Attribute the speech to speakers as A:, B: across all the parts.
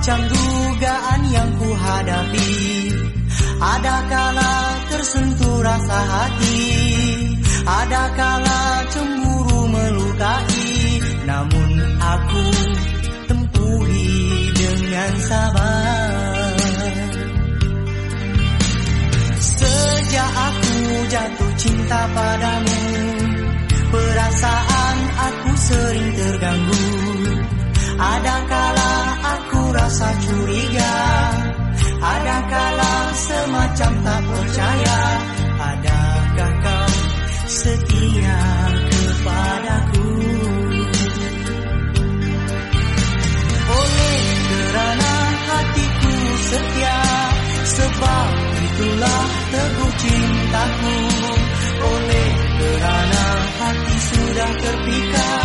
A: macam dugaan yang ku hadapi Ada kala tersentuh rasa hati? Ada kala cemburu melukai? Namun aku tempuhi dengan sabar. Sejak aku jatuh cinta padamu Perasaan aku sering terganggu. Ada macam tak percaya. Adakah kau setia kepadaku? Oleh kerana hatiku setia Sebab itulah teguh cintaku. Oleh kerana hati sudah terpikat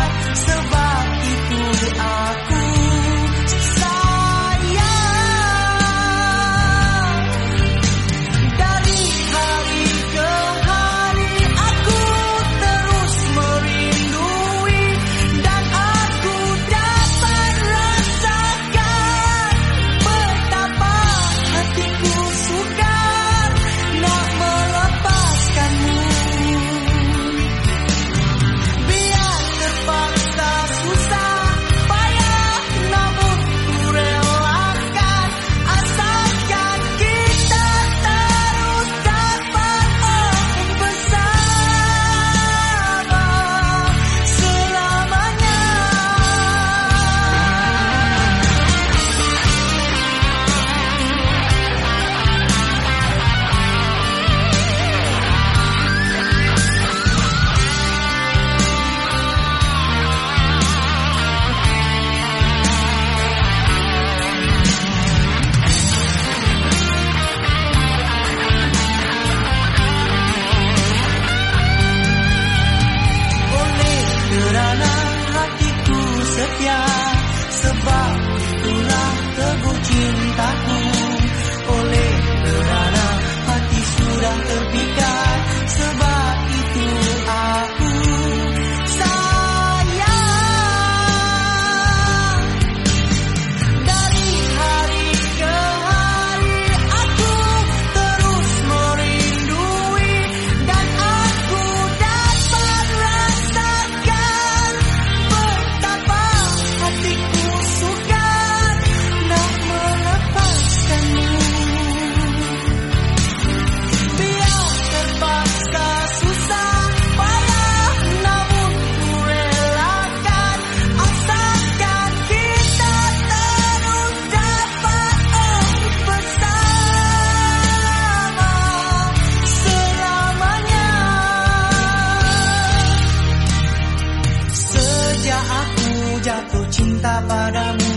A: cinta padamu.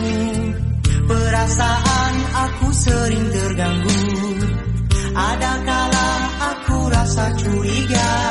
A: Perasaan aku sering terganggu. Adakala aku rasa curiga?